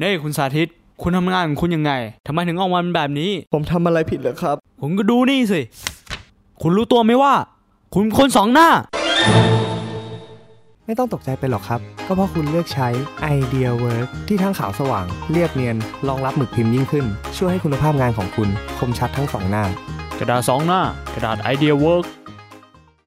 เน่คุณสาธิต คุณทำงานของคุณยังไงทำไมถึงออกมาเป็นแบบนี้ ผมทำอะไรผิดเหรอครับคุณก็ดูนี่สิ คุณรู้ตัวไหมว่า คุณคนสองหน้า ไม่ต้องตกใจไปหรอกครับ ก็เพราะคุณเลือกใช้ Idea Work ที่ทั้งขาวสว่าง เรียบเนียน รองรับหมึกพิมพ์ยิ่งขึ้น ช่วยให้คุณภาพงานของคุณ คมชัดทั้งสองหน้า กระดาษสองหน้า กระดาษ Idea Work